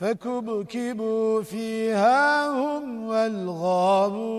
فكبكبوا فيها هم والغابون.